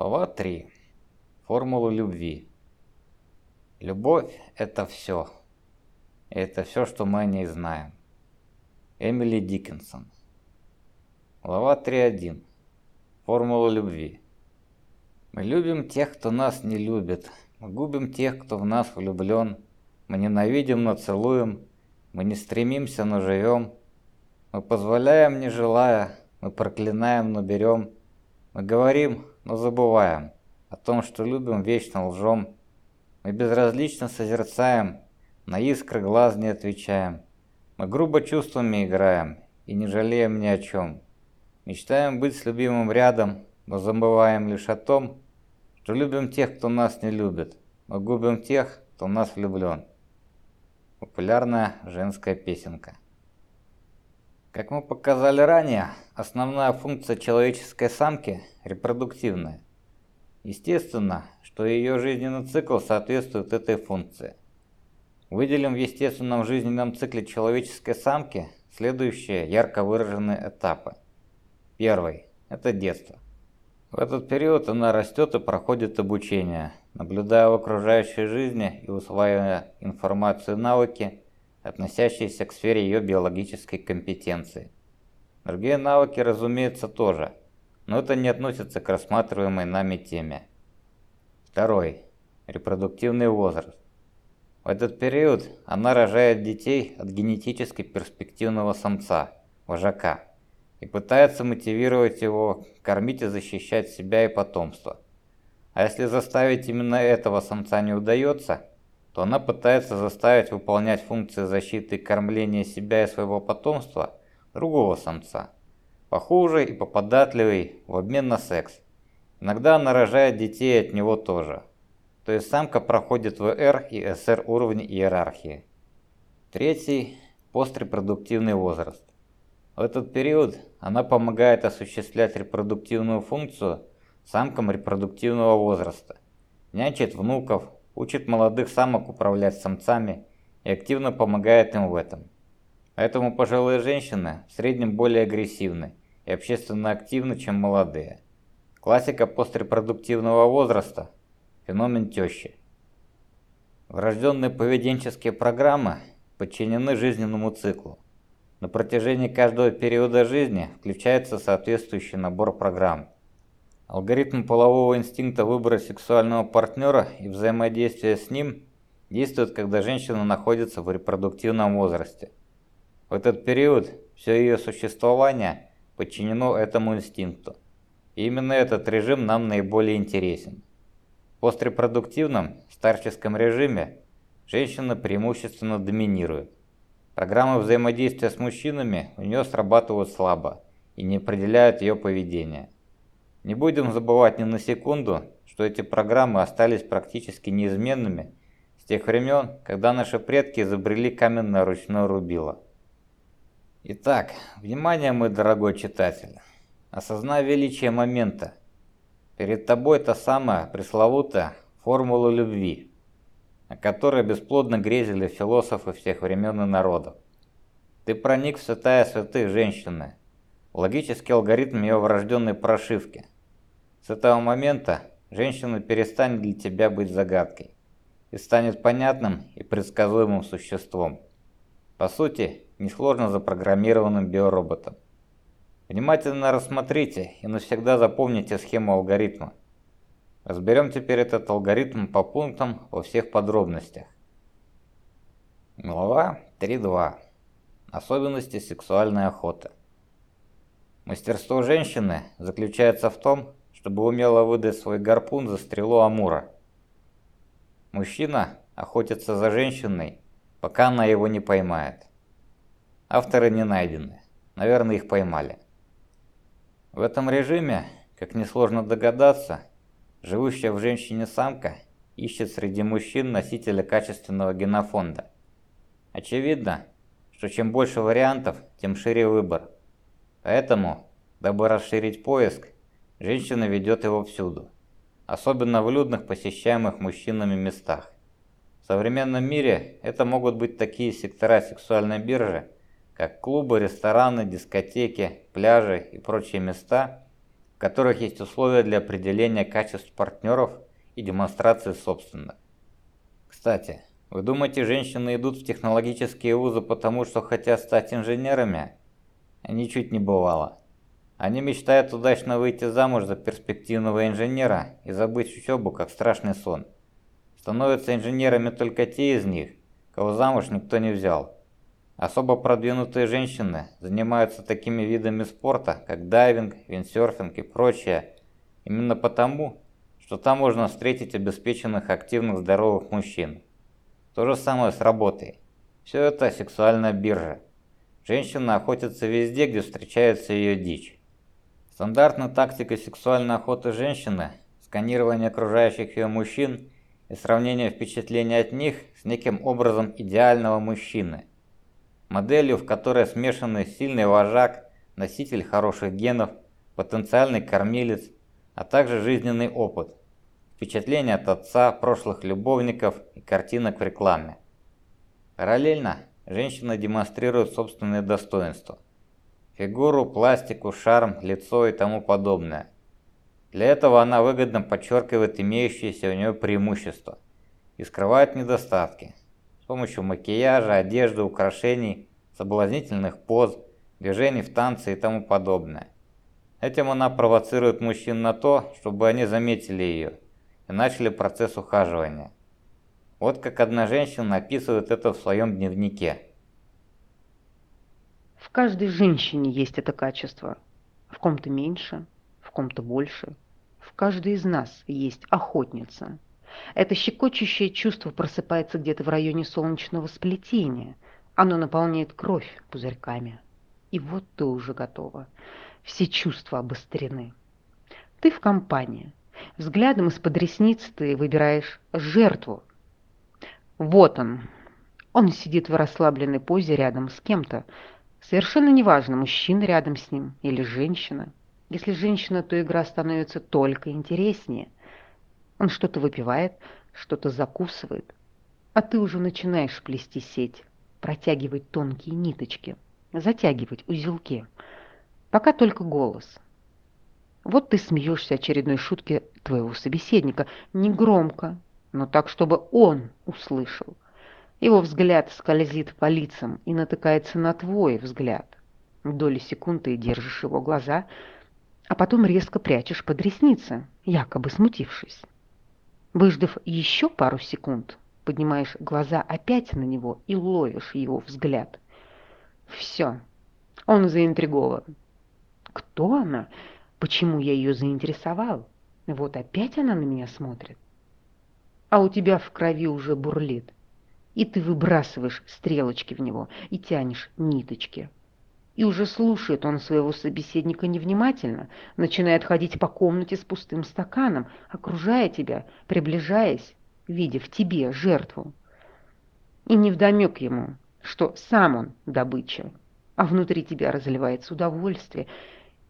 Глава 3. Формула любви. Любовь – это все. Это все, что мы о ней знаем. Эмили Диккенсон. Глава 3.1. Формула любви. Мы любим тех, кто нас не любит. Мы губим тех, кто в нас влюблен. Мы ненавидим, но целуем. Мы не стремимся, но живем. Мы позволяем, не желая. Мы проклинаем, но берем. Мы говорим, но забываем. О том, что любим, вечно лжем. Мы безразлично созерцаем, на искры глаз не отвечаем. Мы грубо чувствами играем и не жалеем ни о чем. Мечтаем быть с любимым рядом, но забываем лишь о том, что любим тех, кто нас не любит. Мы губим тех, кто в нас влюблен. Популярная женская песенка. Как мы показали ранее, основная функция человеческой самки – репродуктивная. Естественно, что ее жизненный цикл соответствует этой функции. Выделим в естественном жизненном цикле человеческой самки следующие ярко выраженные этапы. Первый – это детство. В этот период она растет и проходит обучение, наблюдая в окружающей жизни и усваивая информацию и навыки, относящиеся к сфере ее биологической компетенции. Другие навыки, разумеется, тоже, но это не относится к рассматриваемой нами теме. Второй. Репродуктивный возраст. В этот период она рожает детей от генетически перспективного самца, вожака, и пытается мотивировать его кормить и защищать себя и потомство. А если заставить именно этого самца не удается, то она пытается заставить выполнять функции защиты и кормления себя и своего потомства другого самца, похуже и попадатливый в обмен на секс. Иногда она рожает детей от него тоже. То есть самка проходит ВР и СР уровни иерархии. Третий – пострепродуктивный возраст. В этот период она помогает осуществлять репродуктивную функцию самкам репродуктивного возраста, нянчит внуков, учит молодых самок управлять самцами и активно помогает им в этом. Поэтому пожилые женщины в среднем более агрессивны и общественно активны, чем молодые. Классика пострепродуктивного возраста – феномен тещи. Врожденные поведенческие программы подчинены жизненному циклу. На протяжении каждого периода жизни включается соответствующий набор программ. Алгоритм полового инстинкта выбора сексуального партнера и взаимодействия с ним действует, когда женщина находится в репродуктивном возрасте. В этот период все ее существование подчинено этому инстинкту. И именно этот режим нам наиболее интересен. В пострепродуктивном старческом режиме женщина преимущественно доминирует. Программы взаимодействия с мужчинами у нее срабатывают слабо и не определяют ее поведение. Не будем забывать ни на секунду, что эти программы остались практически неизменными с тех времен, когда наши предки изобрели каменное ручное рубило. Итак, внимание, мой дорогой читатель. Осознай величие момента. Перед тобой та самая пресловутая формула любви, о которой бесплодно грезили философы всех времен и народов. Ты проник в святая святых женщины, логический алгоритм ее врожденной прошивки. С этого момента женщина перестанет для тебя быть загадкой и станет понятным и предсказуемым существом. По сути, несложно запрограммированным биороботом. Внимательно рассмотрите и навсегда запомните схему алгоритма. Разберем теперь этот алгоритм по пунктам во всех подробностях. Глава 3.2. Особенности сексуальной охоты. Мастерство женщины заключается в том, чтобы умело выдать свой гарпун за стрелу Амура. Мужчина охотится за женщиной, пока она его не поймает. Авторы не найдены, наверное их поймали. В этом режиме, как несложно догадаться, живущая в женщине самка ищет среди мужчин носителя качественного генофонда. Очевидно, что чем больше вариантов, тем шире выбор. Поэтому, дабы расширить поиск, женщина ведет его всюду, особенно в людных посещаемых мужчинами местах. В современном мире это могут быть такие сектора сексуальной биржи, как клубы, рестораны, дискотеки, пляжи и прочие места, в которых есть условия для определения качеств партнеров и демонстрации собственных. Кстати, вы думаете, женщины идут в технологические вузы потому, что хотят стать инженерами? Ничуть не бывало. Они мечтают удачно выйти замуж за перспективного инженера и забыть учебу, как страшный сон. Становятся инженерами только те из них, кого замуж никто не взял. Особо продвинутые женщины занимаются такими видами спорта, как дайвинг, виндсерфинг и прочее, именно потому, что там можно встретить обеспеченных, активных, здоровых мужчин. То же самое с работой. Все это сексуальная биржа. Женщина охотится везде, где встречается ее дичь. Стандартная тактика сексуальной охоты женщины – сканирование окружающих ее мужчин и сравнение впечатлений от них с неким образом идеального мужчины – моделью, в которой смешаны сильный вожак, носитель хороших генов, потенциальный кормилец, а также жизненный опыт, впечатления от отца, прошлых любовников и картинок в рекламе. Параллельно женщина демонстрирует собственные достоинства. Фигуру, пластику, шарм, лицо и тому подобное. Для этого она выгодно подчеркивает имеющиеся у нее преимущества и скрывает недостатки, помощью макияжа, одежды, украшений, соблазнительных поз, движений в танце и тому подобное. Этим она провоцирует мужчин на то, чтобы они заметили ее и начали процесс ухаживания. Вот как одна женщина описывает это в своем дневнике. В каждой женщине есть это качество. В ком-то меньше, в ком-то больше. В каждой из нас есть охотница. Это щекочущее чувство просыпается где-то в районе солнечного сплетения. Оно наполняет кровь пузырьками. И вот ты уже готова. Все чувства обострены. Ты в компании. Взглядом из-под ресниц ты выбираешь жертву. Вот он. Он сидит в расслабленной позе рядом с кем-то. Совершенно неважно, мужчина рядом с ним или женщина. Если женщина, то игра становится только интереснее – он что-то выпивает, что-то закусывает, а ты уже начинаешь плести сеть, протягивать тонкие ниточки, затягивать узелки. Пока только голос. Вот ты смеешься очередной шутке твоего собеседника, не громко, но так, чтобы он услышал. Его взгляд скользит по лицам и натыкается на твой взгляд. Доли секунды держишь его глаза, а потом резко прячешь под ресницы, якобы смутившись. Выждав еще пару секунд, поднимаешь глаза опять на него и ловишь его взгляд. Все, он заинтригован. Кто она? Почему я ее заинтересовал? Вот опять она на меня смотрит. А у тебя в крови уже бурлит. И ты выбрасываешь стрелочки в него и тянешь ниточки и уже слушает он своего собеседника невнимательно, начинает ходить по комнате с пустым стаканом, окружая тебя, приближаясь, видя в тебе жертву. И невдомек ему, что сам он добыча, а внутри тебя разливается удовольствие,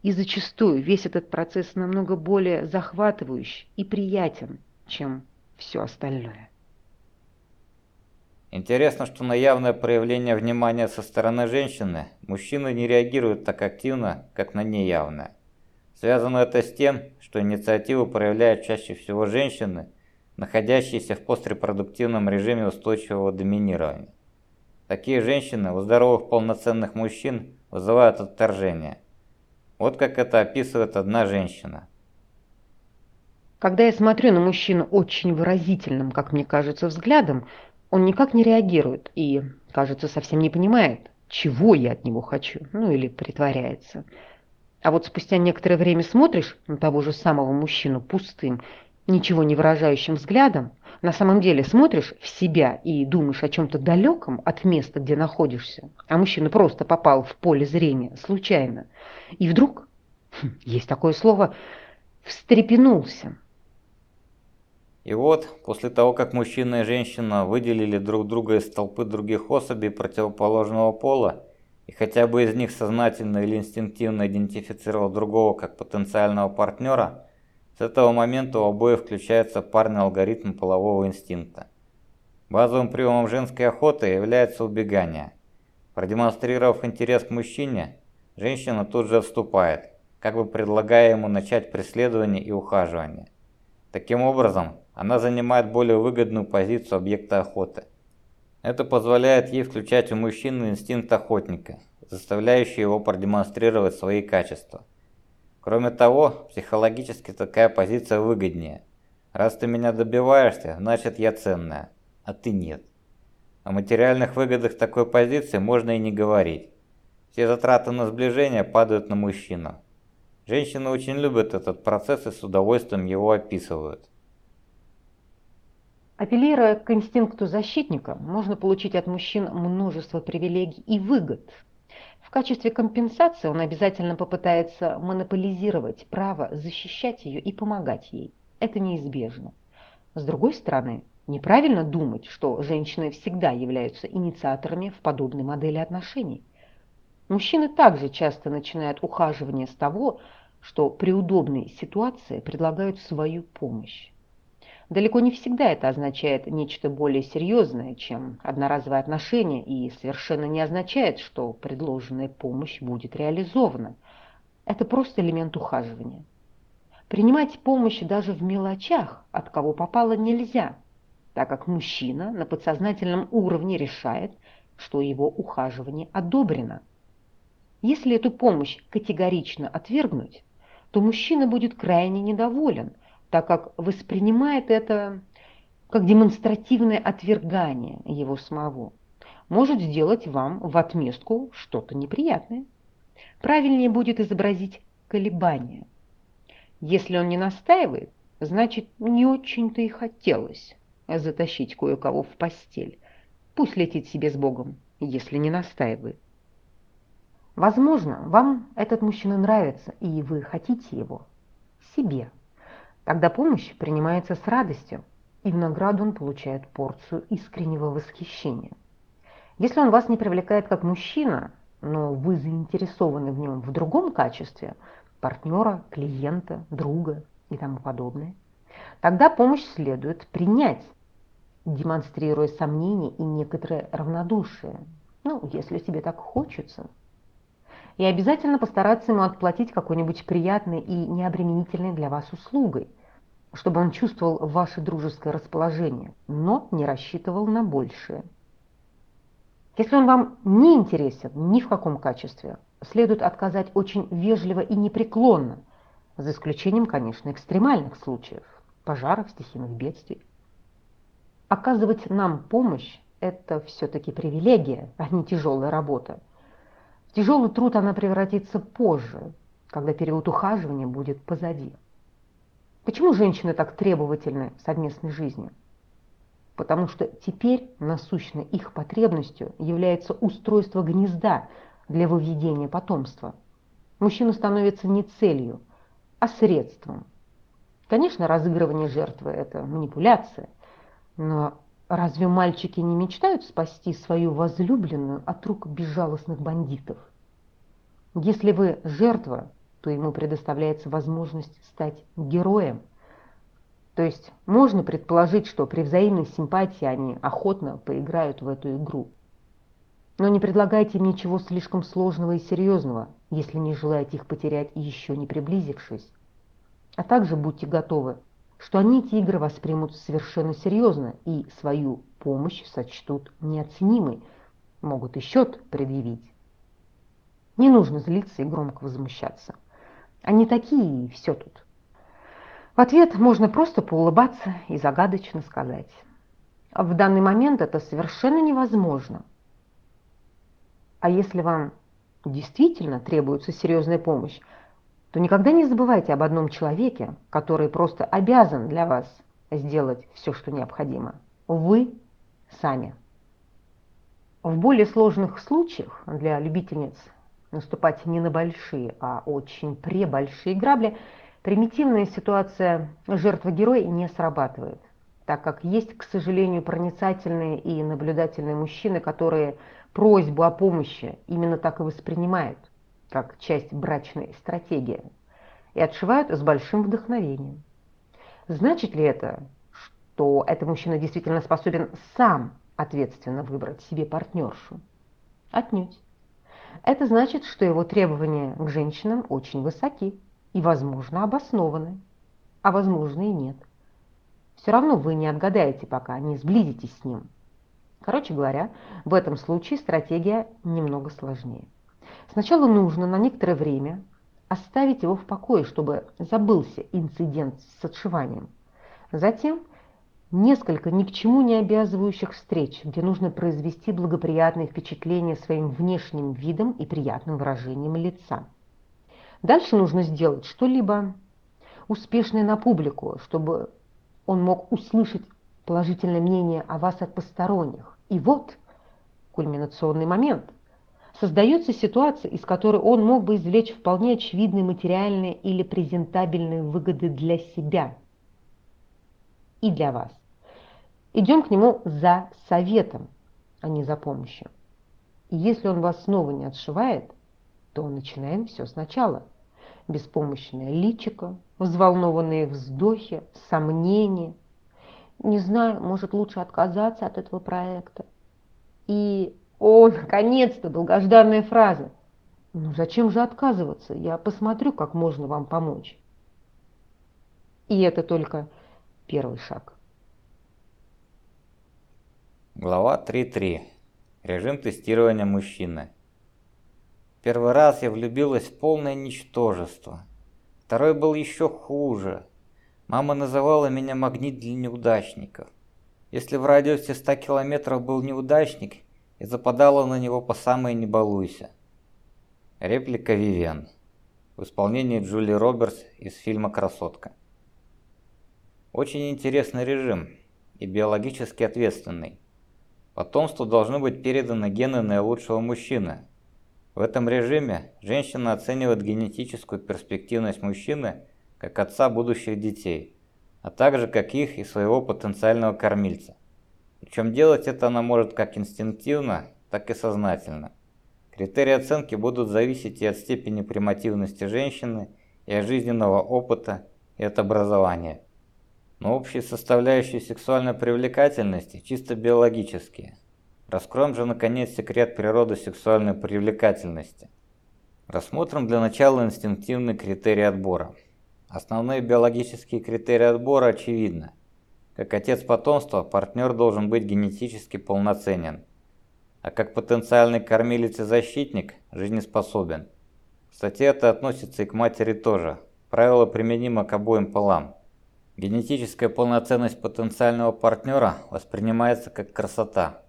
и зачастую весь этот процесс намного более захватывающий и приятен, чем все остальное. Интересно, что на явное проявление внимания со стороны женщины мужчины не реагируют так активно, как на неявное. Связано это с тем, что инициативу проявляют чаще всего женщины, находящиеся в пострепродуктивном режиме устойчивого доминирования. Такие женщины у здоровых полноценных мужчин вызывают отторжение. Вот как это описывает одна женщина. Когда я смотрю на мужчину очень выразительным, как мне кажется, взглядом, он никак не реагирует и, кажется, совсем не понимает, чего я от него хочу, ну или притворяется. А вот спустя некоторое время смотришь на того же самого мужчину пустым, ничего не выражающим взглядом, на самом деле смотришь в себя и думаешь о чем-то далеком от места, где находишься, а мужчина просто попал в поле зрения случайно. И вдруг, хм, есть такое слово, встрепенулся, и вот, после того, как мужчина и женщина выделили друг друга из толпы других особей противоположного пола, и хотя бы из них сознательно или инстинктивно идентифицировал другого как потенциального партнера, с этого момента у обоих включается парный алгоритм полового инстинкта. Базовым приемом женской охоты является убегание. Продемонстрировав интерес к мужчине, женщина тут же отступает, как бы предлагая ему начать преследование и ухаживание. Таким образом, она занимает более выгодную позицию объекта охоты. Это позволяет ей включать у мужчины инстинкт охотника, заставляющий его продемонстрировать свои качества. Кроме того, психологически такая позиция выгоднее. Раз ты меня добиваешься, значит я ценная, а ты нет. О материальных выгодах такой позиции можно и не говорить. Все затраты на сближение падают на мужчину. Женщины очень любят этот процесс и с удовольствием его описывают. Апеллируя к инстинкту защитника, можно получить от мужчин множество привилегий и выгод. В качестве компенсации он обязательно попытается монополизировать право защищать ее и помогать ей. Это неизбежно. С другой стороны, неправильно думать, что женщины всегда являются инициаторами в подобной модели отношений. Мужчины также часто начинают ухаживание с того, что при удобной ситуации предлагают свою помощь. Далеко не всегда это означает нечто более серьезное, чем одноразовые отношения, и совершенно не означает, что предложенная помощь будет реализована. Это просто элемент ухаживания. Принимать помощь даже в мелочах, от кого попало, нельзя, так как мужчина на подсознательном уровне решает, что его ухаживание одобрено. Если эту помощь категорично отвергнуть, то мужчина будет крайне недоволен, так как воспринимает это как демонстративное отвергание его самого. Может сделать вам в отместку что-то неприятное. Правильнее будет изобразить колебания. Если он не настаивает, значит, не очень-то и хотелось затащить кое-кого в постель. Пусть летит себе с Богом, если не настаивает. Возможно, вам этот мужчина нравится, и вы хотите его себе. Тогда помощь принимается с радостью, и в награду он получает порцию искреннего восхищения. Если он вас не привлекает как мужчина, но вы заинтересованы в нем в другом качестве, партнера, клиента, друга и тому подобное, тогда помощь следует принять, демонстрируя сомнения и некоторое равнодушие, ну, если тебе так хочется – и обязательно постараться ему отплатить какой-нибудь приятной и необременительной для вас услугой, чтобы он чувствовал ваше дружеское расположение, но не рассчитывал на большее. Если он вам не интересен ни в каком качестве, следует отказать очень вежливо и непреклонно, за исключением, конечно, экстремальных случаев, пожаров, стихийных бедствий. Оказывать нам помощь – это все-таки привилегия, а не тяжелая работа. В тяжелый труд она превратится позже, когда период ухаживания будет позади. Почему женщины так требовательны в совместной жизни? Потому что теперь насущной их потребностью является устройство гнезда для выведения потомства. Мужчина становится не целью, а средством. Конечно, разыгрывание жертвы – это манипуляция, но Разве мальчики не мечтают спасти свою возлюбленную от рук безжалостных бандитов? Если вы жертва, то ему предоставляется возможность стать героем. То есть можно предположить, что при взаимной симпатии они охотно поиграют в эту игру. Но не предлагайте им ничего слишком сложного и серьезного, если не желаете их потерять еще не приблизившись. А также будьте готовы что они эти игры воспримут совершенно серьезно и свою помощь сочтут неоценимой, могут и счет предъявить. Не нужно злиться и громко возмущаться. Они такие, и все тут. В ответ можно просто поулыбаться и загадочно сказать. В данный момент это совершенно невозможно. А если вам действительно требуется серьезная помощь, то никогда не забывайте об одном человеке, который просто обязан для вас сделать все, что необходимо. Вы сами. В более сложных случаях для любительниц наступать не на большие, а очень пребольшие грабли, примитивная ситуация жертва-герой не срабатывает, так как есть, к сожалению, проницательные и наблюдательные мужчины, которые просьбу о помощи именно так и воспринимают как часть брачной стратегии, и отшивают с большим вдохновением. Значит ли это, что этот мужчина действительно способен сам ответственно выбрать себе партнершу? Отнюдь. Это значит, что его требования к женщинам очень высоки и, возможно, обоснованы, а возможно и нет. Все равно вы не отгадаете, пока не сблизитесь с ним. Короче говоря, в этом случае стратегия немного сложнее. Сначала нужно на некоторое время оставить его в покое, чтобы забылся инцидент с отшиванием. Затем несколько ни к чему не обязывающих встреч, где нужно произвести благоприятное впечатление своим внешним видом и приятным выражением лица. Дальше нужно сделать что-либо успешное на публику, чтобы он мог услышать положительное мнение о вас от посторонних. И вот кульминационный момент. Создается ситуация, из которой он мог бы извлечь вполне очевидные материальные или презентабельные выгоды для себя и для вас. Идем к нему за советом, а не за помощью. И если он вас снова не отшивает, то начинаем все сначала. Беспомощное личико, взволнованные вздохи, сомнения. Не знаю, может лучше отказаться от этого проекта. И, о, наконец-то, долгожданная фраза. Ну зачем же отказываться? Я посмотрю, как можно вам помочь. И это только первый шаг. Глава 3.3. Режим тестирования мужчины. Первый раз я влюбилась в полное ничтожество. Второй был еще хуже. Мама называла меня магнит для неудачников. Если в радиусе 100 километров был неудачник, я западала на него по самой не балуйся. Реплика Вивен. В исполнении Джули Робертс из фильма «Красотка». Очень интересный режим и биологически ответственный. Потомству должны быть переданы гены наилучшего мужчины. В этом режиме женщина оценивает генетическую перспективность мужчины как отца будущих детей, а также как их и своего потенциального кормильца. Причем делать это она может как инстинктивно, так и сознательно. Критерии оценки будут зависеть и от степени примативности женщины, и от жизненного опыта, и от образования но общие составляющие сексуальной привлекательности чисто биологические. Раскроем же наконец секрет природы сексуальной привлекательности. Рассмотрим для начала инстинктивный критерий отбора. Основные биологические критерии отбора очевидны. Как отец потомства, партнер должен быть генетически полноценен, а как потенциальный кормилец и защитник – жизнеспособен. Кстати, это относится и к матери тоже. Правило применимо к обоим полам. Генетическая полноценность потенциального партнера воспринимается как красота,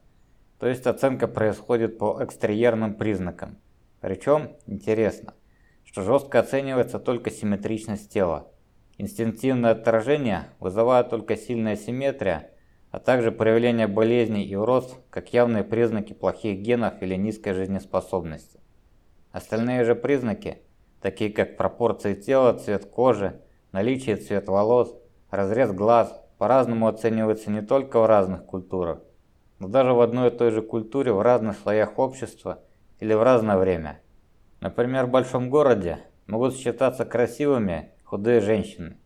то есть оценка происходит по экстерьерным признакам. Причем, интересно, что жестко оценивается только симметричность тела. Инстинктивное отторжение вызывает только сильная симметрия, а также проявление болезней и уродств как явные признаки плохих генов или низкой жизнеспособности. Остальные же признаки, такие как пропорции тела, цвет кожи, наличие цвет волос, Разрез глаз по-разному оценивается не только в разных культурах, но даже в одной и той же культуре в разных слоях общества или в разное время. Например, в большом городе могут считаться красивыми худые женщины,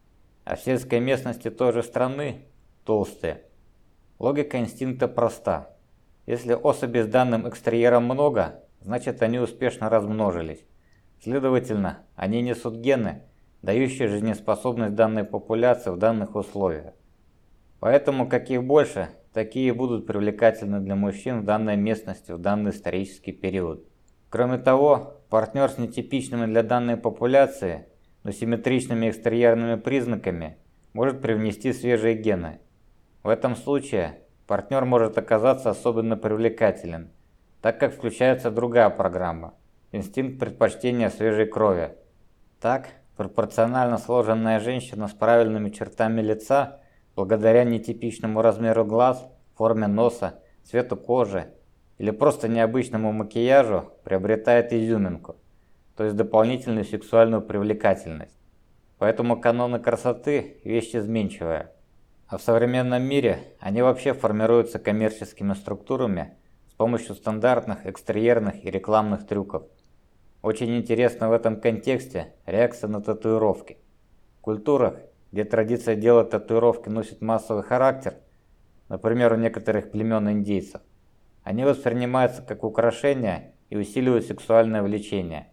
а в сельской местности той же страны – толстые. Логика инстинкта проста. Если особей с данным экстерьером много, значит они успешно размножились. Следовательно, они несут гены – дающие жизнеспособность данной популяции в данных условиях. Поэтому каких больше, такие будут привлекательны для мужчин в данной местности в данный исторический период. Кроме того, партнер с нетипичными для данной популяции, но симметричными экстерьерными признаками может привнести свежие гены. В этом случае партнер может оказаться особенно привлекателен, так как включается другая программа – инстинкт предпочтения свежей крови. Так, Пропорционально сложенная женщина с правильными чертами лица, благодаря нетипичному размеру глаз, форме носа, цвету кожи или просто необычному макияжу, приобретает изюминку, то есть дополнительную сексуальную привлекательность. Поэтому каноны красоты – вещь изменчивая. А в современном мире они вообще формируются коммерческими структурами с помощью стандартных экстерьерных и рекламных трюков. Очень интересно в этом контексте реакция на татуировки. В культурах, где традиция делать татуировки носит массовый характер, например, у некоторых племен индейцев, они воспринимаются как украшение и усиливают сексуальное влечение.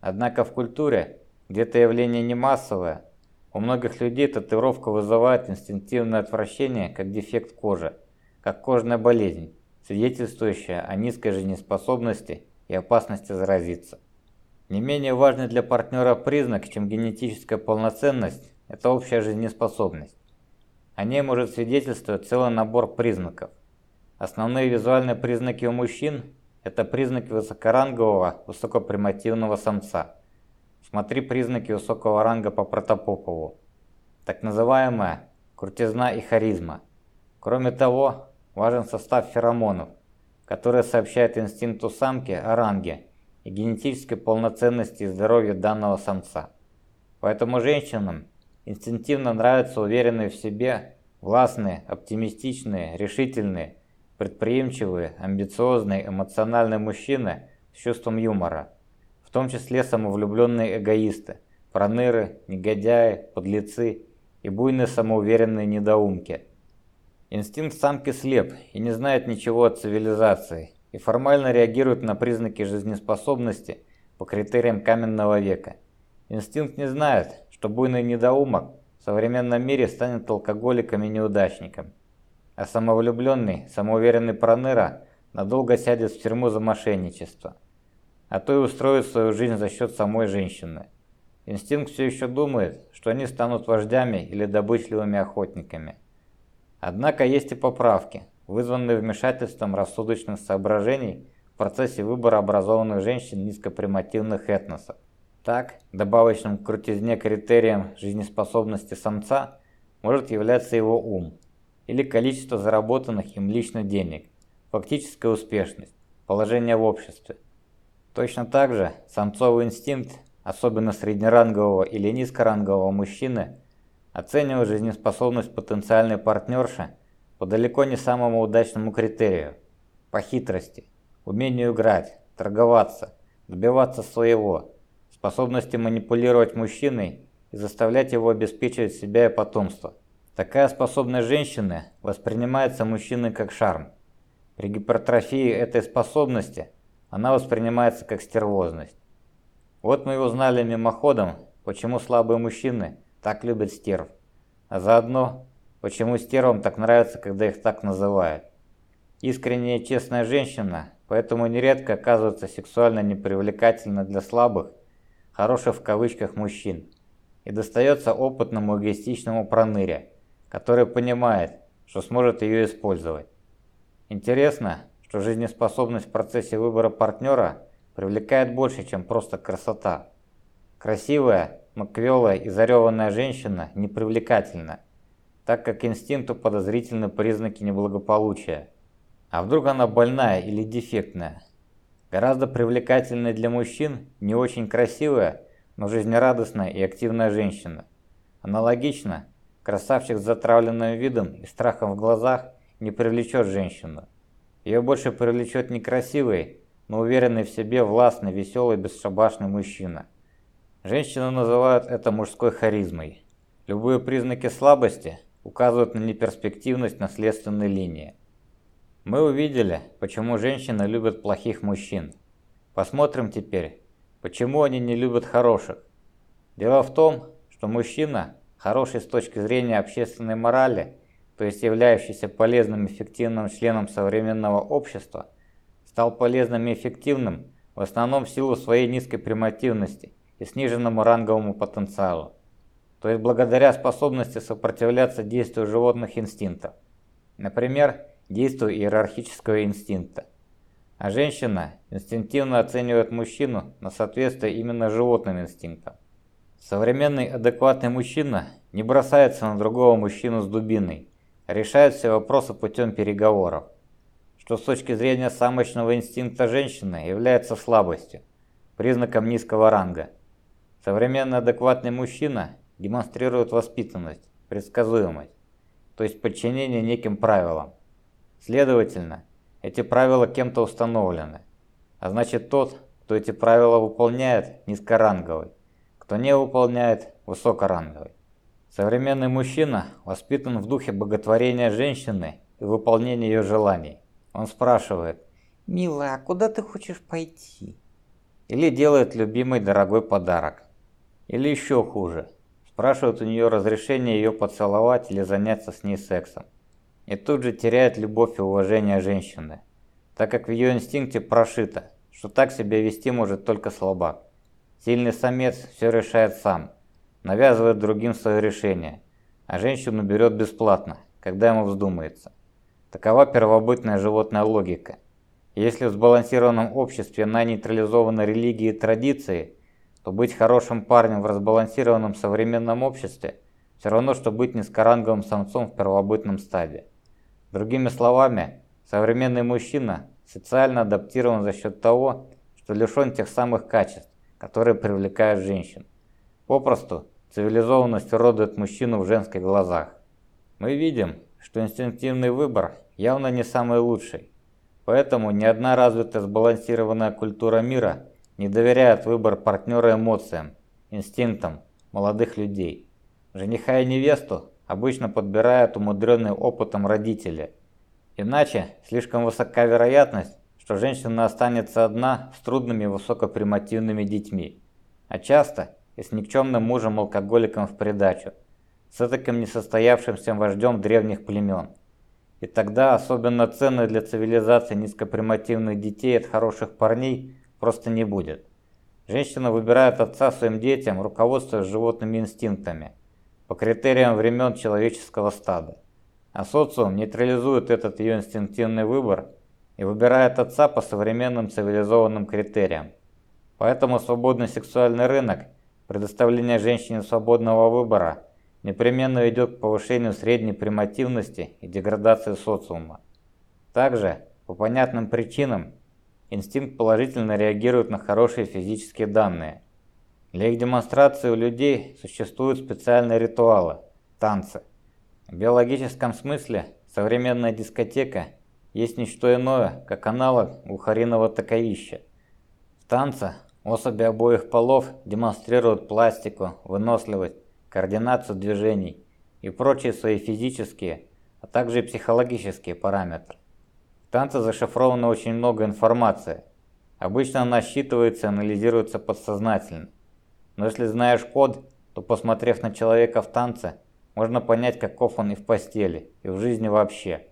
Однако в культуре, где это явление не массовое, у многих людей татуировка вызывает инстинктивное отвращение как дефект кожи, как кожная болезнь, свидетельствующая о низкой жизнеспособности и опасности заразиться. Не менее важный для партнера признак, чем генетическая полноценность, это общая жизнеспособность. О ней может свидетельствовать целый набор признаков. Основные визуальные признаки у мужчин – это признаки высокорангового, высокопримативного самца. Смотри признаки высокого ранга по Протопопову. Так называемая крутизна и харизма. Кроме того, важен состав феромонов, которые сообщают инстинкту самки о ранге и генетической полноценности и здоровье данного самца. Поэтому женщинам инстинктивно нравятся уверенные в себе, властные, оптимистичные, решительные, предприимчивые, амбициозные, эмоциональные мужчины с чувством юмора, в том числе самовлюбленные эгоисты, проныры, негодяи, подлецы и буйные самоуверенные недоумки. Инстинкт самки слеп и не знает ничего о цивилизации, и формально реагирует на признаки жизнеспособности по критериям каменного века. Инстинкт не знает, что буйный недоумок в современном мире станет алкоголиком и неудачником, а самовлюбленный, самоуверенный проныра надолго сядет в тюрьму за мошенничество, а то и устроит свою жизнь за счет самой женщины. Инстинкт все еще думает, что они станут вождями или добычливыми охотниками. Однако есть и поправки, вызванные вмешательством рассудочных соображений в процессе выбора образованных женщин низкопримативных этносов. Так, добавочным к крутизне критерием жизнеспособности самца может являться его ум или количество заработанных им лично денег, фактическая успешность, положение в обществе. Точно так же самцовый инстинкт, особенно среднерангового или низкорангового мужчины, оценивает жизнеспособность потенциальной партнерши по далеко не самому удачному критерию – по хитрости, умению играть, торговаться, добиваться своего, способности манипулировать мужчиной и заставлять его обеспечивать себя и потомство. Такая способность женщины воспринимается мужчиной как шарм. При гипертрофии этой способности она воспринимается как стервозность. Вот мы и узнали мимоходом, почему слабые мужчины так любят стерв, а заодно Почему стервам так нравится, когда их так называют? Искренняя и честная женщина, поэтому нередко оказывается сексуально непривлекательна для слабых, хороших в кавычках мужчин, и достается опытному эгоистичному проныре, который понимает, что сможет ее использовать. Интересно, что жизнеспособность в процессе выбора партнера привлекает больше, чем просто красота. Красивая, маквелая и зареванная женщина непривлекательна так как инстинкту подозрительны признаки неблагополучия. А вдруг она больная или дефектная? Гораздо привлекательная для мужчин, не очень красивая, но жизнерадостная и активная женщина. Аналогично, красавчик с затравленным видом и страхом в глазах не привлечет женщину. Ее больше привлечет некрасивый, но уверенный в себе, властный, веселый, бесшабашный мужчина. Женщины называют это мужской харизмой. Любые признаки слабости – указывают на неперспективность наследственной линии. Мы увидели, почему женщины любят плохих мужчин. Посмотрим теперь, почему они не любят хороших. Дело в том, что мужчина, хороший с точки зрения общественной морали, то есть являющийся полезным и эффективным членом современного общества, стал полезным и эффективным в основном в силу своей низкой примативности и сниженному ранговому потенциалу то есть благодаря способности сопротивляться действию животных инстинктов, например, действию иерархического инстинкта. А женщина инстинктивно оценивает мужчину на соответствие именно животным инстинктам. Современный адекватный мужчина не бросается на другого мужчину с дубиной, а решает все вопросы путем переговоров, что с точки зрения самочного инстинкта женщины является слабостью, признаком низкого ранга. Современный адекватный мужчина демонстрируют воспитанность, предсказуемость, то есть подчинение неким правилам. Следовательно, эти правила кем-то установлены, а значит тот, кто эти правила выполняет, низкоранговый, кто не выполняет, высокоранговый. Современный мужчина воспитан в духе боготворения женщины и выполнения ее желаний. Он спрашивает, «Милая, а куда ты хочешь пойти?» Или делает любимый дорогой подарок. Или еще хуже. Спрашивает у нее разрешение ее поцеловать или заняться с ней сексом. И тут же теряет любовь и уважение женщины, так как в ее инстинкте прошито, что так себя вести может только слабак. Сильный самец все решает сам, навязывает другим свое решение, а женщину берет бесплатно, когда ему вздумается. Такова первобытная животная логика. Если в сбалансированном обществе она нейтрализована религией и традицией, то быть хорошим парнем в разбалансированном современном обществе все равно, что быть низкоранговым самцом в первобытном стаде. Другими словами, современный мужчина социально адаптирован за счет того, что лишен тех самых качеств, которые привлекают женщин. Попросту, цивилизованность уродует мужчину в женских глазах. Мы видим, что инстинктивный выбор явно не самый лучший. Поэтому ни одна развитая сбалансированная культура мира не доверяет выбор партнера эмоциям, инстинктам молодых людей. Жениха и невесту обычно подбирают умудренные опытом родители. Иначе слишком высока вероятность, что женщина останется одна с трудными высокопримативными детьми, а часто и с никчемным мужем-алкоголиком в придачу, с таким несостоявшимся вождем древних племен. И тогда особенно ценных для цивилизации низкопримативных детей от хороших парней просто не будет. Женщина выбирает отца своим детям, руководствуясь животными инстинктами, по критериям времен человеческого стада. А социум нейтрализует этот ее инстинктивный выбор и выбирает отца по современным цивилизованным критериям. Поэтому свободный сексуальный рынок, предоставление женщине свободного выбора, непременно ведет к повышению средней примативности и деградации социума. Также, по понятным причинам, инстинкт положительно реагирует на хорошие физические данные. Для их демонстрации у людей существуют специальные ритуалы – танцы. В биологическом смысле современная дискотека – есть не что иное, как аналог глухариного таковища. В танце особи обоих полов демонстрируют пластику, выносливость, координацию движений и прочие свои физические, а также психологические параметры. Танце зашифровано очень много информации. Обычно она считывается и анализируется подсознательно. Но если знаешь код, то посмотрев на человека в танце, можно понять, каков он и в постели, и в жизни вообще.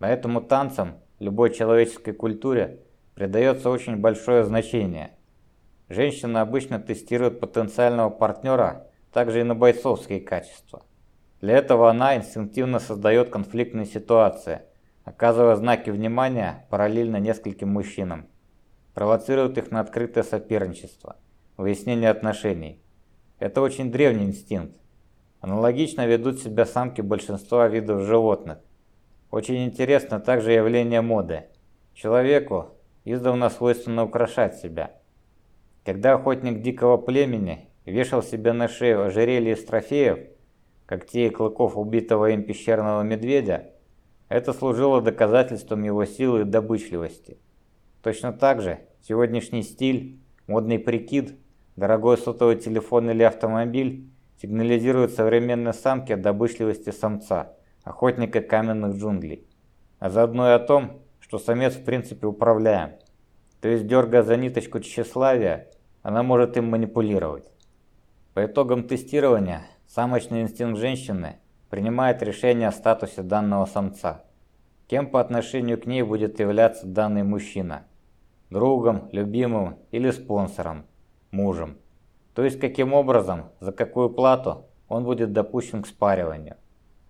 Поэтому танцам, любой человеческой культуре, придается очень большое значение. Женщина обычно тестирует потенциального партнера также и на бойцовские качества. Для этого она инстинктивно создает конфликтные ситуации, оказывая знаки внимания параллельно нескольким мужчинам, провоцирует их на открытое соперничество, выяснение отношений. Это очень древний инстинкт. Аналогично ведут себя самки большинства видов животных. Очень интересно также явление моды. Человеку издавна свойственно украшать себя. Когда охотник дикого племени вешал себе на шею ожерелье из трофеев, когтей и клыков убитого им пещерного медведя, это служило доказательством его силы и добычливости. Точно так же сегодняшний стиль, модный прикид, дорогой сотовый телефон или автомобиль сигнализируют современной самке о добычливости самца охотника каменных джунглей, а заодно и о том, что самец в принципе управляем, то есть дергая за ниточку тщеславия, она может им манипулировать. По итогам тестирования, самочный инстинкт женщины принимает решение о статусе данного самца, кем по отношению к ней будет являться данный мужчина, другом, любимым или спонсором, мужем, то есть каким образом, за какую плату он будет допущен к спариванию.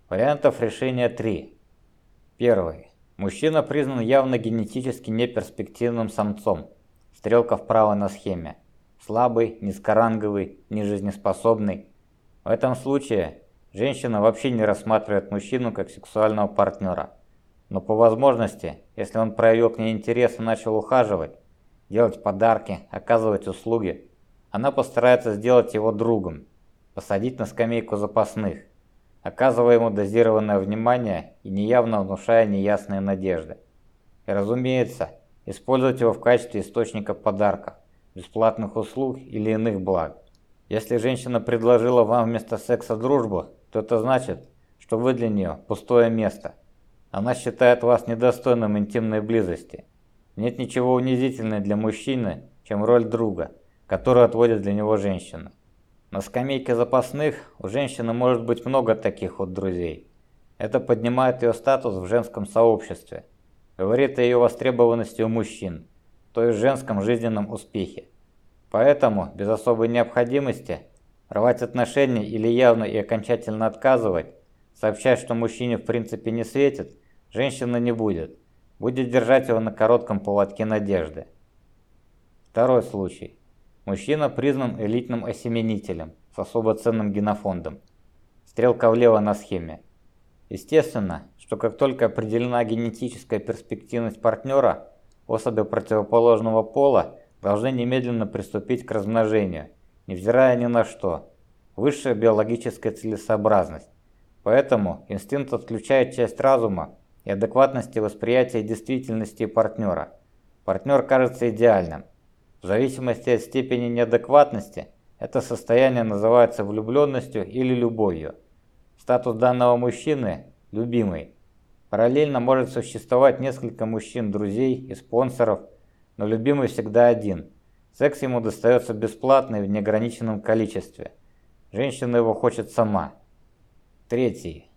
Вариантов решения три. Первый. Мужчина признан явно генетически неперспективным самцом. Стрелка вправо на схеме. Слабый, низкоранговый, нежизнеспособный. В этом случае женщина вообще не рассматривает мужчину как сексуального партнера. Но по возможности, если он проявил к ней интерес и начал ухаживать, делать подарки, оказывать услуги, она постарается сделать его другом, посадить на скамейку запасных – оказывая ему дозированное внимание и неявно внушая неясные надежды. И разумеется, использовать его в качестве источника подарков, бесплатных услуг или иных благ. Если женщина предложила вам вместо секса дружбу, то это значит, что вы для нее пустое место. Она считает вас недостойным интимной близости. Нет ничего унизительного для мужчины, чем роль друга, которую отводит для него женщина. На скамейке запасных у женщины может быть много таких вот друзей. Это поднимает ее статус в женском сообществе, говорит о ее востребованности у мужчин, то есть женском жизненном успехе. Поэтому, без особой необходимости, рвать отношения или явно и окончательно отказывать, сообщать, что мужчине в принципе не светит, женщина не будет, будет держать его на коротком поводке надежды. Второй случай. Мужчина признан элитным осеменителем с особо ценным генофондом. Стрелка влево на схеме. Естественно, что как только определена генетическая перспективность партнера, особи противоположного пола должны немедленно приступить к размножению, невзирая ни на что. Высшая биологическая целесообразность. Поэтому инстинкт отключает часть разума и адекватности восприятия действительности партнера. Партнер кажется идеальным. В зависимости от степени неадекватности, это состояние называется влюбленностью или любовью. Статус данного мужчины – любимый. Параллельно может существовать несколько мужчин-друзей и спонсоров, но любимый всегда один. Секс ему достается бесплатно и в неограниченном количестве. Женщина его хочет сама. Третий.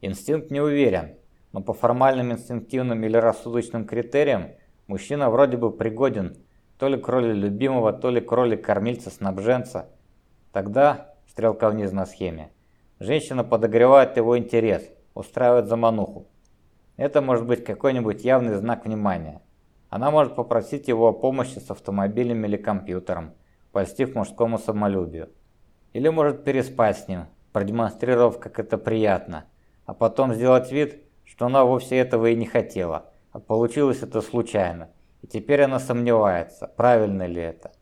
Инстинкт не уверен, но по формальным инстинктивным или рассудочным критериям мужчина вроде бы пригоден то ли к роли любимого, то ли к роли кормильца-снабженца. Тогда, стрелка вниз на схеме, женщина подогревает его интерес, устраивает замануху. Это может быть какой-нибудь явный знак внимания. Она может попросить его о помощи с автомобилем или компьютером, польстив мужскому самолюбию. Или может переспать с ним, продемонстрировав, как это приятно, а потом сделать вид, что она вовсе этого и не хотела, а получилось это случайно. И теперь она сомневается, правильно ли это.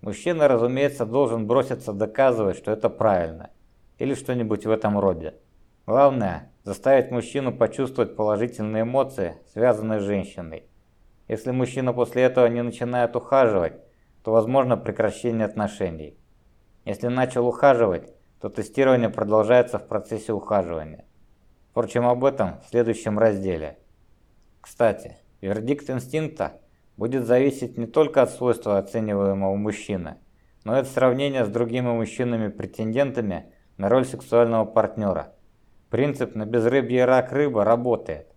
Мужчина, разумеется, должен броситься доказывать, что это правильно, или что-нибудь в этом роде. Главное – заставить мужчину почувствовать положительные эмоции, связанные с женщиной. Если мужчина после этого не начинает ухаживать, то возможно прекращение отношений. Если начал ухаживать, то тестирование продолжается в процессе ухаживания. Впрочем, об этом в следующем разделе. Кстати, вердикт инстинкта будет зависеть не только от свойства оцениваемого мужчины, но и от сравнения с другими мужчинами-претендентами на роль сексуального партнера. Принцип на безрыбье рак рыба работает,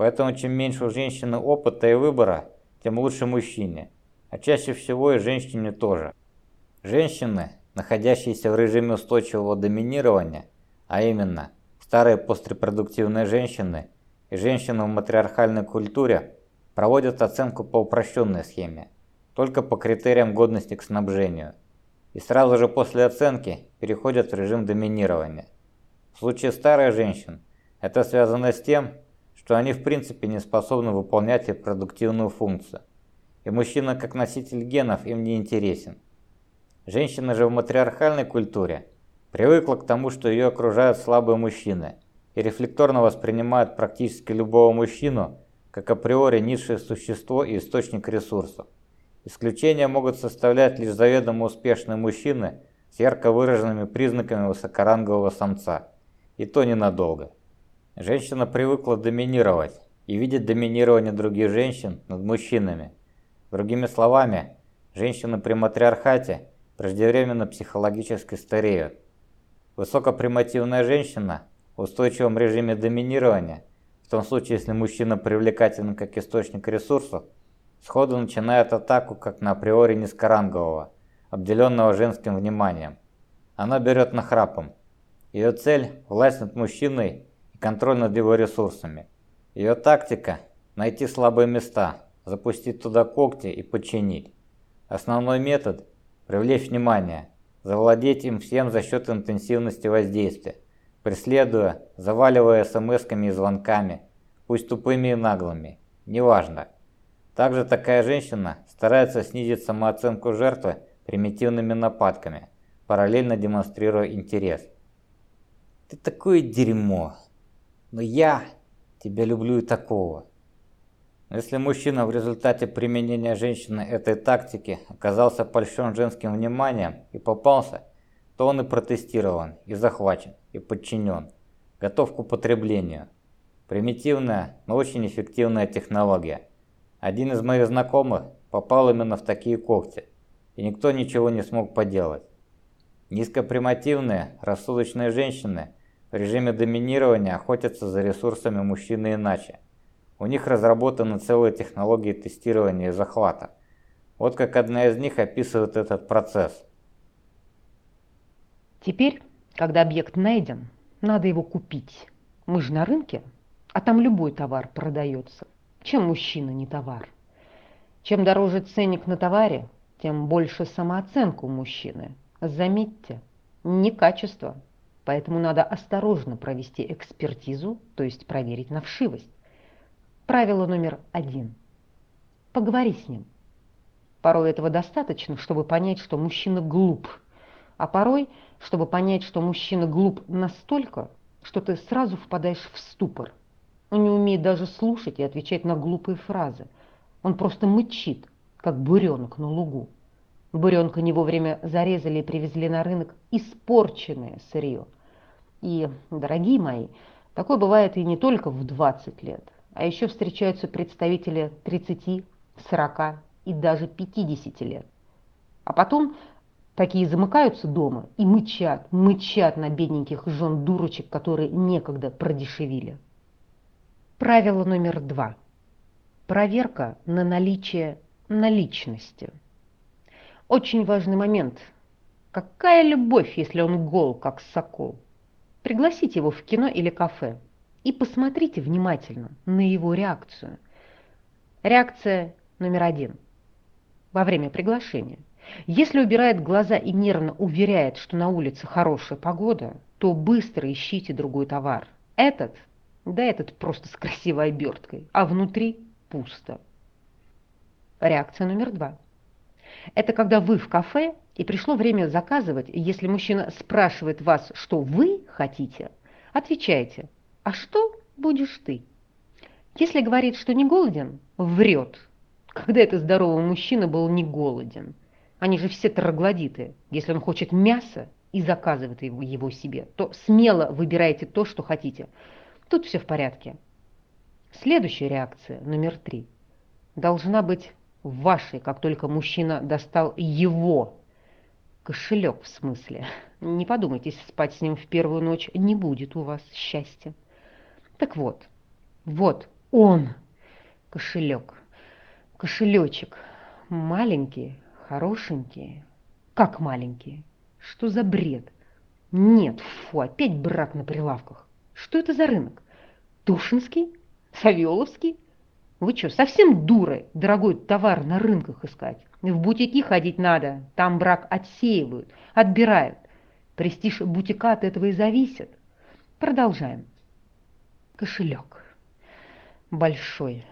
поэтому чем меньше у женщины опыта и выбора, тем лучше мужчине, а чаще всего и женщине тоже. Женщины, находящиеся в режиме устойчивого доминирования, а именно старые пострепродуктивные женщины и женщины в матриархальной культуре, проводят оценку по упрощенной схеме, только по критериям годности к снабжению, и сразу же после оценки переходят в режим доминирования. В случае старых женщин это связано с тем, что они в принципе не способны выполнять репродуктивную функцию, и мужчина как носитель генов им не интересен. Женщина же в матриархальной культуре привыкла к тому, что ее окружают слабые мужчины, и рефлекторно воспринимает практически любого мужчину как априори низшее существо и источник ресурсов. Исключения могут составлять лишь заведомо успешные мужчины с ярко выраженными признаками высокорангового самца, и то ненадолго. Женщина привыкла доминировать и видит доминирование других женщин над мужчинами. Другими словами, женщины при матриархате преждевременно психологически стареют. Высокопримативная женщина в устойчивом режиме доминирования в том случае, если мужчина привлекателен как источник ресурсов, сходу начинает атаку как на априори низкорангового, обделенного женским вниманием. Она берет нахрапом. Ее цель – власть над мужчиной контроль над его ресурсами. Ее тактика – найти слабые места, запустить туда когти и подчинить. Основной метод – привлечь внимание, завладеть им всем за счет интенсивности воздействия преследуя, заваливая смс-ками и звонками, пусть тупыми и наглыми, неважно. Также такая женщина старается снизить самооценку жертвы примитивными нападками, параллельно демонстрируя интерес. Ты такое дерьмо, но я тебя люблю и такого. Если мужчина в результате применения женщины этой тактики оказался польщен женским вниманием и попался, то он и протестирован, и захвачен, и подчинен, готов к употреблению. Примитивная, но очень эффективная технология. Один из моих знакомых попал именно в такие когти, и никто ничего не смог поделать. Низкопримативные, рассудочные женщины в режиме доминирования охотятся за ресурсами мужчины иначе. У них разработаны целые технологии тестирования и захвата. Вот как одна из них описывает этот процесс. Теперь, когда объект найден, надо его купить. Мы же на рынке, а там любой товар продается. Чем мужчина не товар? Чем дороже ценник на товаре, тем больше самооценка у мужчины. Заметьте, не качество. Поэтому надо осторожно провести экспертизу, то есть проверить на вшивость. Правило номер один. Поговори с ним. Порой этого достаточно, чтобы понять, что мужчина глуп. А порой, чтобы понять, что мужчина глуп настолько, что ты сразу впадаешь в ступор. Он не умеет даже слушать и отвечать на глупые фразы. Он просто мычит, как буренок на лугу. Буренка не вовремя зарезали и привезли на рынок испорченное сырье. И, дорогие мои, такое бывает и не только в 20 лет, а еще встречаются представители 30, 40 и даже 50 лет. А потом такие замыкаются дома и мычат, мычат на бедненьких жен дурочек, которые некогда продешевили. Правило номер два. Проверка на наличие наличности. Очень важный момент. Какая любовь, если он гол, как сокол? Пригласите его в кино или кафе и посмотрите внимательно на его реакцию. Реакция номер один. Во время приглашения. Если убирает глаза и нервно уверяет, что на улице хорошая погода, то быстро ищите другой товар. Этот – да этот просто с красивой оберткой, а внутри пусто. Реакция номер два. Это когда вы в кафе, и пришло время заказывать, если мужчина спрашивает вас, что вы хотите, отвечайте, а что будешь ты? Если говорит, что не голоден, врет. Когда это здоровый мужчина был не голоден? Они же все троглодиты. Если он хочет мяса и заказывает его, его себе, то смело выбирайте то, что хотите – Тут все в порядке. Следующая реакция, номер три, должна быть вашей, как только мужчина достал его кошелек в смысле. Не подумайте, спать с ним в первую ночь не будет у вас счастья. Так вот, вот он, кошелек, кошелечек, маленький, хорошенький. Как маленький? Что за бред? Нет, фу, опять брак на прилавках. Что это за рынок? Тушинский? Савеловский? Вы что, совсем дуры дорогой товар на рынках искать? В бутики ходить надо, там брак отсеивают, отбирают. Престиж бутика от этого и зависит. Продолжаем. Кошелек. Большой,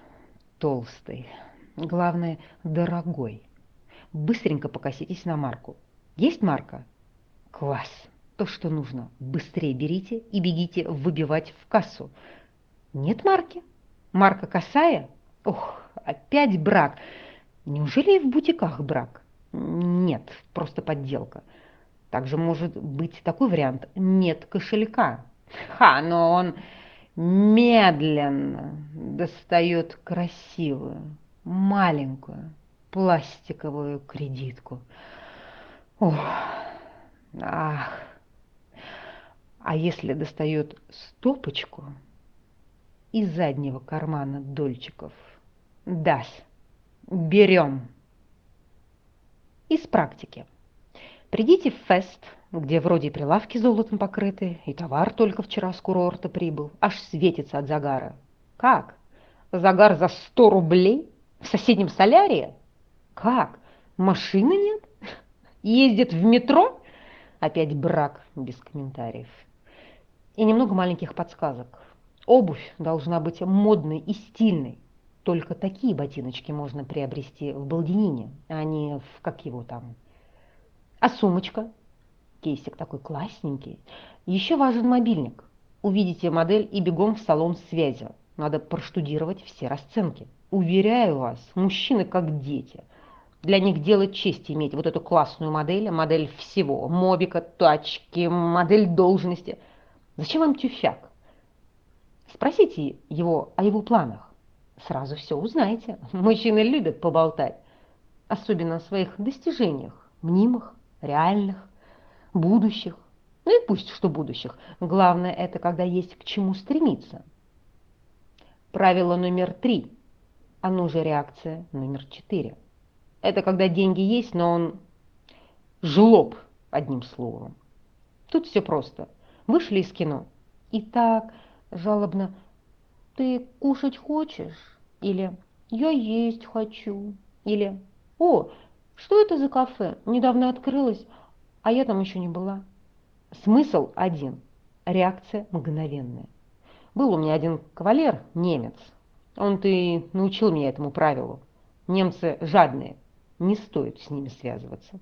толстый, главное, дорогой. Быстренько покоситесь на марку. Есть марка? Класс то, что нужно. Быстрее берите и бегите выбивать в кассу. Нет марки? Марка косая? Ох, опять брак. Неужели и в бутиках брак? Нет, просто подделка. Также может быть такой вариант. Нет кошелька. Ха, но он медленно достает красивую, маленькую пластиковую кредитку. Ох, ах. А если достает стопочку из заднего кармана дольчиков, даст, берем. Из практики. Придите в фест, где вроде прилавки золотом покрыты, и товар только вчера с курорта прибыл, аж светится от загара. Как? Загар за сто рублей? В соседнем солярии? Как? Машины нет? Ездит в метро? Опять брак без комментариев и немного маленьких подсказок. Обувь должна быть модной и стильной. Только такие ботиночки можно приобрести в Балдинине, а не в как его там. А сумочка? Кейсик такой классненький. Еще важен мобильник. Увидите модель и бегом в салон связи. Надо проштудировать все расценки. Уверяю вас, мужчины как дети. Для них делать честь иметь вот эту классную модель, модель всего. Мобика, тачки, модель должности – Зачем вам тюфяк? Спросите его о его планах. Сразу все узнаете. Мужчины любят поболтать, особенно о своих достижениях, мнимых, реальных, будущих. Ну и пусть что будущих. Главное это, когда есть к чему стремиться. Правило номер три, оно же реакция номер четыре. Это когда деньги есть, но он жлоб, одним словом. Тут все просто. Вышли из кино. И так жалобно «Ты кушать хочешь?» Или «Я есть хочу?» Или «О, что это за кафе? Недавно открылось, а я там еще не была». Смысл один. Реакция мгновенная. Был у меня один кавалер, немец. Он-то и научил меня этому правилу. Немцы жадные, не стоит с ними связываться.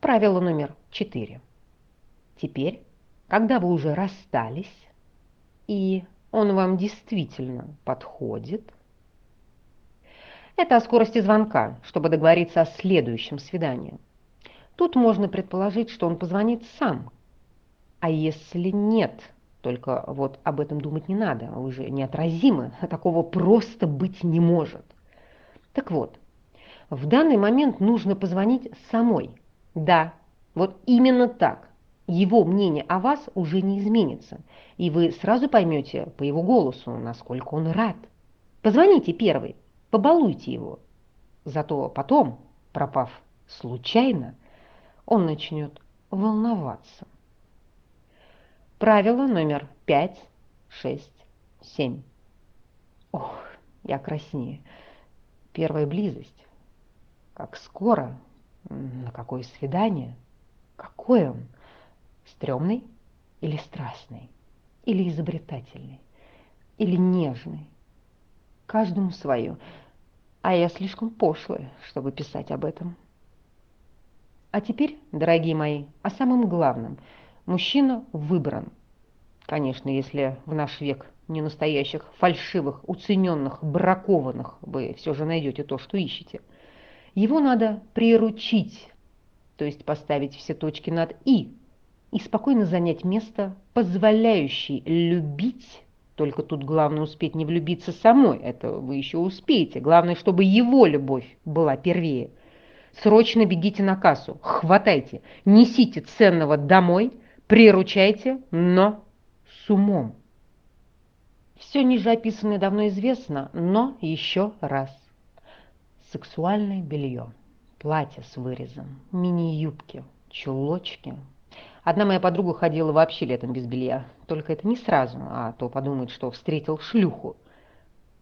Правило номер четыре. Теперь, когда вы уже расстались, и он вам действительно подходит, это о скорости звонка, чтобы договориться о следующем свидании. Тут можно предположить, что он позвонит сам. А если нет, только вот об этом думать не надо, вы же неотразимы, такого просто быть не может. Так вот, в данный момент нужно позвонить самой. Да, вот именно так. Его мнение о вас уже не изменится, и вы сразу поймете по его голосу, насколько он рад. Позвоните первый, побалуйте его. Зато потом, пропав случайно, он начнет волноваться. Правило номер пять, шесть, семь. Ох, я краснею. Первая близость. Как скоро? На какое свидание? Какой он? Стрёмный или страстный? Или изобретательный? Или нежный? Каждому свое. А я слишком пошлая, чтобы писать об этом. А теперь, дорогие мои, о самом главном. Мужчина выбран. Конечно, если в наш век не настоящих, фальшивых, уцененных, бракованных, вы все же найдете то, что ищете. Его надо приручить, то есть поставить все точки над «и», и спокойно занять место, позволяющее любить, только тут главное успеть не влюбиться самой, это вы еще успеете, главное, чтобы его любовь была первее – Срочно бегите на кассу, хватайте, несите ценного домой, приручайте, но с умом. Все ниже описанное давно известно, но еще раз. Сексуальное белье, платье с вырезом, мини-юбки, чулочки. Одна моя подруга ходила вообще летом без белья, только это не сразу, а то подумает, что встретил шлюху.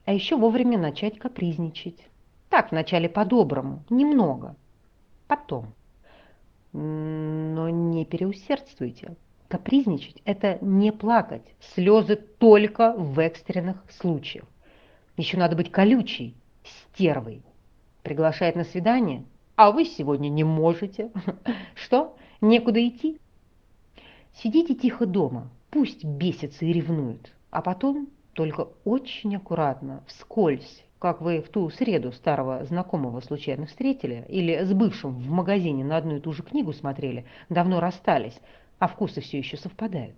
А еще вовремя начать капризничать. Так, вначале по-доброму, немного. Потом. Но не переусердствуйте. Капризничать – это не плакать. Слезы только в экстренных случаях. Еще надо быть колючей, стервой. Приглашает на свидание, а вы сегодня не можете. Что, некуда идти? Сидите тихо дома, пусть бесится и ревнует, а потом только очень аккуратно, вскользь, как вы в ту среду старого знакомого случайно встретили или с бывшим в магазине на одну и ту же книгу смотрели, давно расстались, а вкусы все еще совпадают.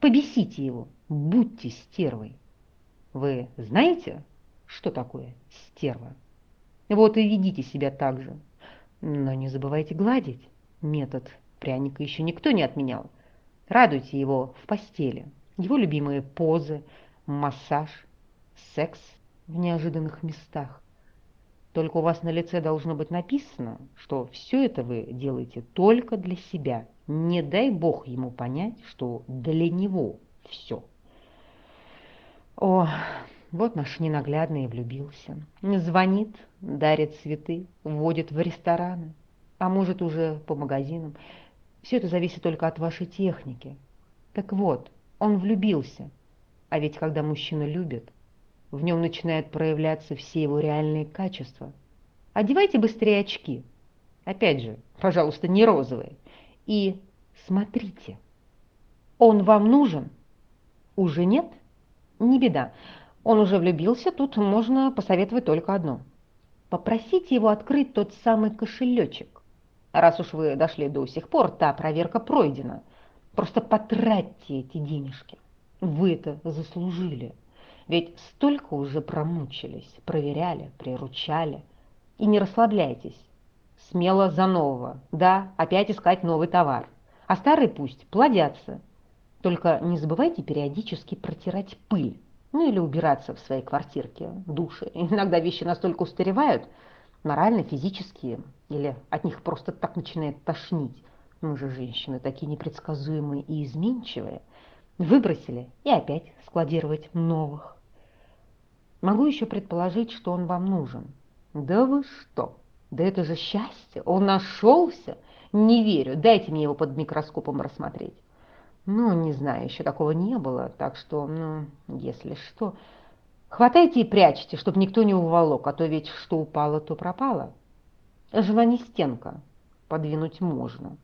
Побесите его, будьте стервой. Вы знаете, что такое стерва? Вот и ведите себя так же. Но не забывайте гладить. Метод пряника еще никто не отменял. Радуйте его в постели. Его любимые позы, массаж, секс – в неожиданных местах. Только у вас на лице должно быть написано, что все это вы делаете только для себя. Не дай бог ему понять, что для него все. О, вот наш ненаглядный влюбился. Звонит, дарит цветы, вводит в рестораны, а может уже по магазинам. Все это зависит только от вашей техники. Так вот, он влюбился. А ведь когда мужчина любит, в нем начинают проявляться все его реальные качества. Одевайте быстрее очки. Опять же, пожалуйста, не розовые. И смотрите. Он вам нужен? Уже нет? Не беда. Он уже влюбился, тут можно посоветовать только одно. Попросите его открыть тот самый кошелечек. Раз уж вы дошли до сих пор, та проверка пройдена. Просто потратьте эти денежки. Вы это заслужили. Ведь столько уже промучились, проверяли, приручали. И не расслабляйтесь. Смело за нового. Да, опять искать новый товар. А старый пусть плодятся. Только не забывайте периодически протирать пыль. Ну или убираться в своей квартирке, душе. Иногда вещи настолько устаревают, морально, физически, или от них просто так начинает тошнить. Мы же женщины такие непредсказуемые и изменчивые. Выбросили и опять складировать новых. Могу еще предположить, что он вам нужен. Да вы что? Да это же счастье! Он нашелся! Не верю, дайте мне его под микроскопом рассмотреть. Ну, не знаю, еще такого не было, так что, ну, если что... Хватайте и прячьте, чтобы никто не уволок, а то ведь что упало, то пропало. Жена не стенка, подвинуть можно.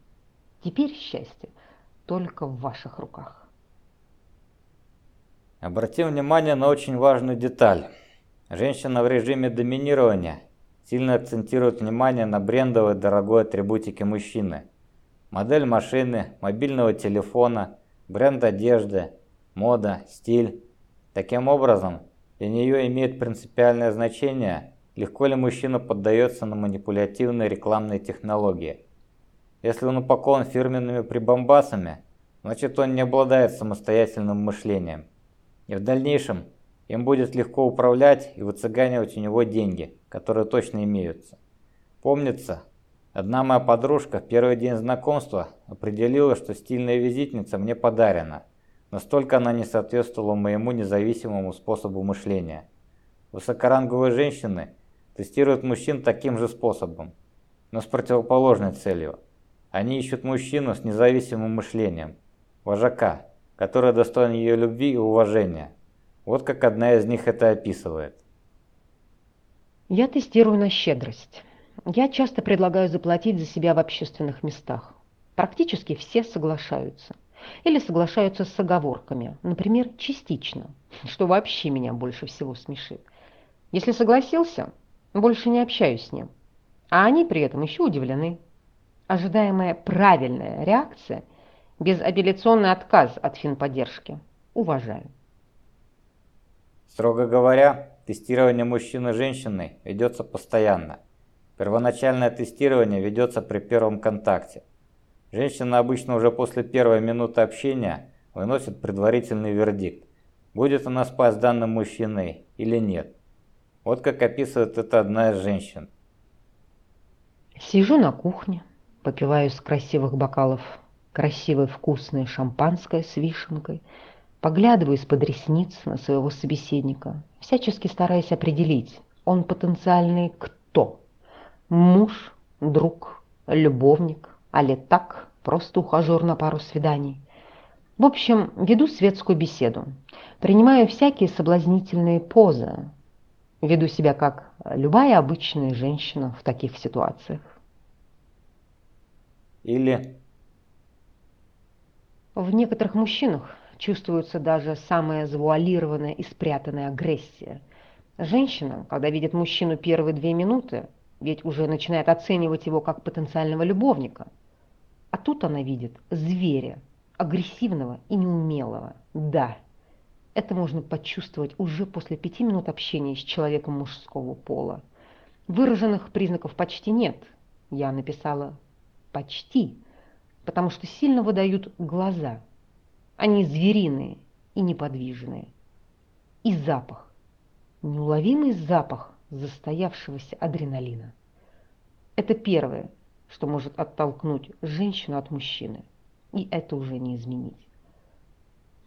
Теперь счастье только в ваших руках. Обратим внимание на очень важную деталь. Женщина в режиме доминирования сильно акцентирует внимание на брендовой дорогой атрибутике мужчины. Модель машины, мобильного телефона, бренд одежды, мода, стиль. Таким образом, для нее имеет принципиальное значение, легко ли мужчина поддается на манипулятивные рекламные технологии. Если он упакован фирменными прибамбасами, значит он не обладает самостоятельным мышлением. И в дальнейшем им будет легко управлять и выцыганивать у него деньги, которые точно имеются. Помнится, одна моя подружка в первый день знакомства определила, что стильная визитница мне подарена. Настолько она не соответствовала моему независимому способу мышления. Высокоранговые женщины тестируют мужчин таким же способом, но с противоположной целью. Они ищут мужчину с независимым мышлением, вожака, который достоин ее любви и уважения. Вот как одна из них это описывает. Я тестирую на щедрость. Я часто предлагаю заплатить за себя в общественных местах. Практически все соглашаются. Или соглашаются с оговорками, например, частично, что вообще меня больше всего смешит. Если согласился, больше не общаюсь с ним. А они при этом еще удивлены. Ожидаемая правильная реакция – Безапелляционный отказ от финподдержки. Уважаю. Строго говоря, тестирование мужчины женщины ведется постоянно. Первоначальное тестирование ведется при первом контакте. Женщина обычно уже после первой минуты общения выносит предварительный вердикт, будет она спать с данным мужчиной или нет. Вот как описывает это одна из женщин. Сижу на кухне, попиваю из красивых бокалов красивое вкусное шампанское с вишенкой, поглядываю из-под ресниц на своего собеседника, всячески стараясь определить, он потенциальный кто? Муж, друг, любовник, а ли так, просто ухажер на пару свиданий. В общем, веду светскую беседу, принимаю всякие соблазнительные позы, веду себя как любая обычная женщина в таких ситуациях. Или в некоторых мужчинах чувствуется даже самая завуалированная и спрятанная агрессия. Женщина, когда видит мужчину первые две минуты, ведь уже начинает оценивать его как потенциального любовника. Тут она видит зверя, агрессивного и неумелого. Да, это можно почувствовать уже после пяти минут общения с человеком мужского пола. Выраженных признаков почти нет. Я написала «почти», потому что сильно выдают глаза. Они звериные и неподвижные. И запах. Неуловимый запах застоявшегося адреналина. Это первое, что может оттолкнуть женщину от мужчины. И это уже не изменить.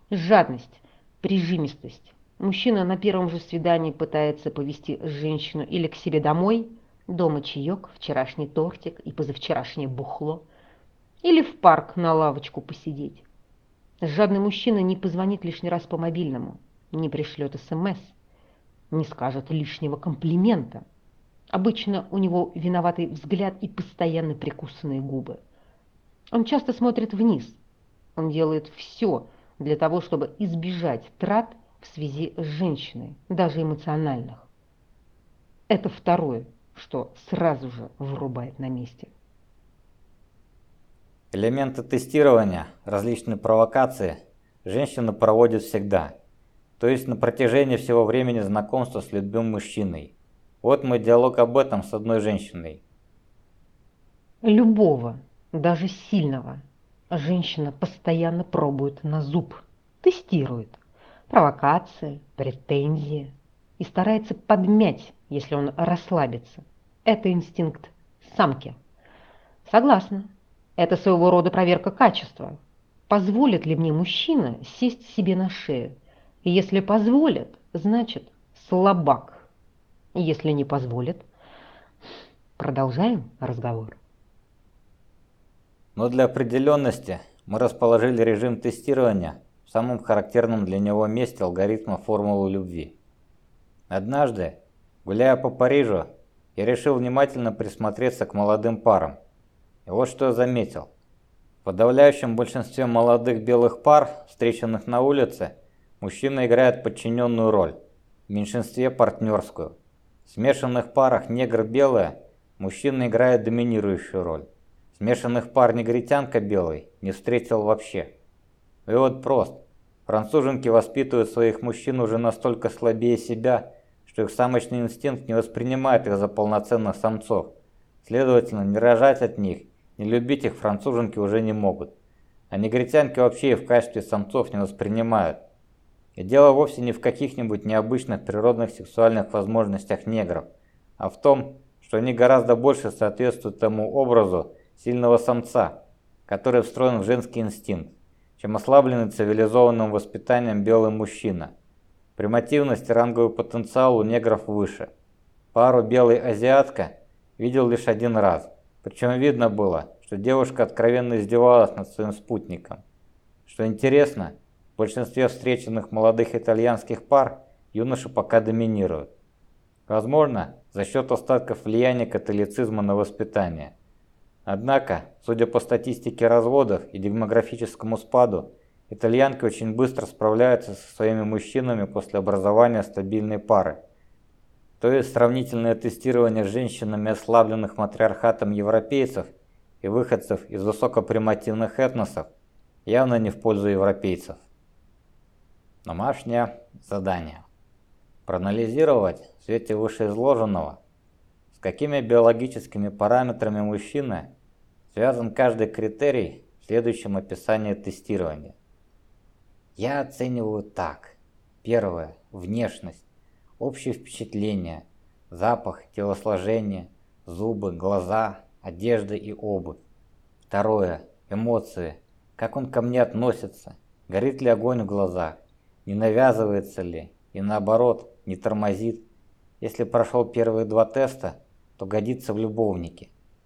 Жадность, прижимистость. Мужчина на первом же свидании пытается повести женщину или к себе домой, дома чаек, вчерашний тортик и позавчерашнее бухло – или в парк на лавочку посидеть. Жадный мужчина не позвонит лишний раз по мобильному, не пришлет СМС, не скажет лишнего комплимента. Обычно у него виноватый взгляд и постоянно прикусанные губы. Он часто смотрит вниз. Он делает все для того, чтобы избежать трат в связи с женщиной, даже эмоциональных. Это второе, что сразу же вырубает на месте. Элементы тестирования, различные провокации женщина проводит всегда. То есть на протяжении всего времени знакомства с любым мужчиной. Вот мой диалог об этом с одной женщиной. Любого, даже сильного, женщина постоянно пробует на зуб, тестирует. Провокации, претензии. И старается подмять, если он расслабится. Это инстинкт самки. Согласна. Это своего рода проверка качества. Позволит ли мне мужчина сесть себе на шею? И если позволит, значит слабак. Если не позволит, продолжаем разговор. Но для определенности мы расположили режим тестирования в самом характерном для него месте алгоритма формулы любви. Однажды, гуляя по Парижу, я решил внимательно присмотреться к молодым парам. И вот что я заметил. В подавляющем большинстве молодых белых пар, встреченных на улице, мужчина играет подчиненную роль, в меньшинстве партнерскую. В смешанных парах негр-белая мужчина играет доминирующую роль. Смешанных пар негритянка белый не встретил вообще. Вывод прост. Француженки воспитывают своих мужчин уже настолько слабее себя, что их самочный инстинкт не воспринимает их за полноценных самцов. Следовательно, не рожать от них, не любить их француженки уже не могут. А негритянки вообще их в качестве самцов не воспринимают. И дело вовсе не в каких-нибудь необычных природных сексуальных возможностях негров, а в том, что они гораздо больше соответствуют тому образу, сильного самца, который встроен в женский инстинкт, чем ослабленный цивилизованным воспитанием белый мужчина. Примативность и ранговый потенциал у негров выше. Пару белый азиатка видел лишь один раз, причем видно было, что девушка откровенно издевалась над своим спутником. Что интересно, в большинстве встреченных молодых итальянских пар юноши пока доминируют. Возможно, за счет остатков влияния католицизма на воспитание. Однако, судя по статистике разводов и демографическому спаду, итальянки очень быстро справляются со своими мужчинами после образования стабильной пары. То есть сравнительное тестирование с женщинами ослабленных матриархатом европейцев и выходцев из высокопримативных этносов явно не в пользу европейцев. Домашнее задание. Проанализировать в свете вышеизложенного, с какими биологическими параметрами мужчины Связан каждый критерий в следующем описании тестирования. Я оцениваю так. Первое. Внешность. Общее впечатление. Запах, телосложение, зубы, глаза, одежда и обувь. Второе. Эмоции. Как он ко мне относится? Горит ли огонь в глазах? Не навязывается ли? И наоборот, не тормозит? Если прошел первые два теста, то годится в любовнике.